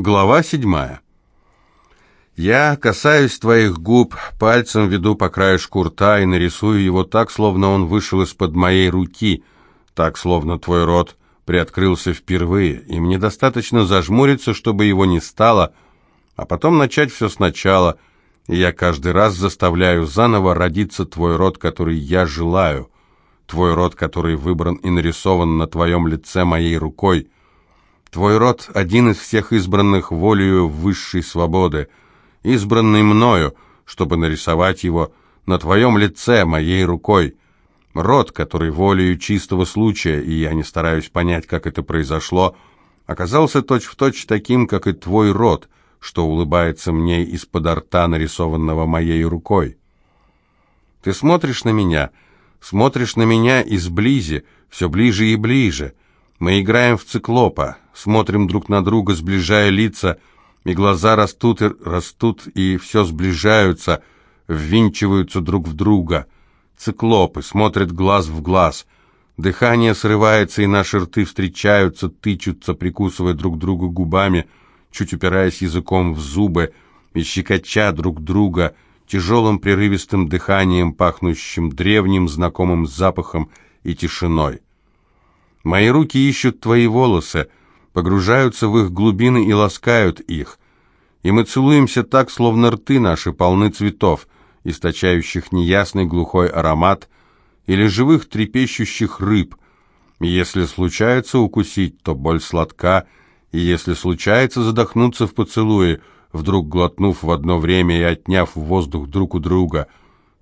Глава седьмая. Я касаюсь твоих губ, пальцем веду по краешку рта и нарисую его так, словно он вышел из-под моей руки, так, словно твой рот приоткрылся впервые, и мне достаточно зажмуриться, чтобы его не стало, а потом начать все сначала, и я каждый раз заставляю заново родиться твой рот, который я желаю, твой рот, который выбран и нарисован на твоем лице моей рукой, Твой род один из всех избранных волею высшей свободы, избранный мною, чтобы нарисовать его на твоем лице моей рукой. Род, который волею чистого случая, и я не стараюсь понять, как это произошло, оказался точь-в-точь точь таким, как и твой род, что улыбается мне из-под рта, нарисованного моей рукой. Ты смотришь на меня, смотришь на меня изблизи, все ближе и ближе — мы играем в циклопа, смотрим друг на друга, сближая лица, и глаза растут и растут, и все сближаются, ввинчиваются друг в друга. Циклопы смотрят глаз в глаз. Дыхание срывается, и наши рты встречаются, тычутся, прикусывая друг друга губами, чуть упираясь языком в зубы, и щекоча друг друга тяжелым прерывистым дыханием, пахнущим древним знакомым запахом и тишиной. Мои руки ищут твои волосы, погружаются в их глубины и ласкают их. И мы целуемся так, словно рты наши полны цветов, источающих неясный глухой аромат, или живых трепещущих рыб. Если случается укусить, то боль сладка, и если случается задохнуться в поцелуе, вдруг глотнув в одно время и отняв воздух друг у друга,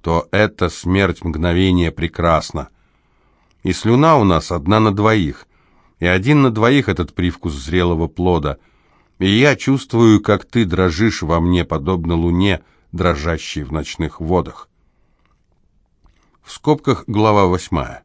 то эта смерть мгновения прекрасна. И слюна у нас одна на двоих. И один на двоих этот привкус зрелого плода. И я чувствую, как ты дрожишь во мне, подобно луне, дрожащей в ночных водах. В скобках глава восьмая.